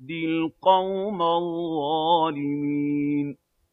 الْقَوْمَ الظَّالِمِينَ.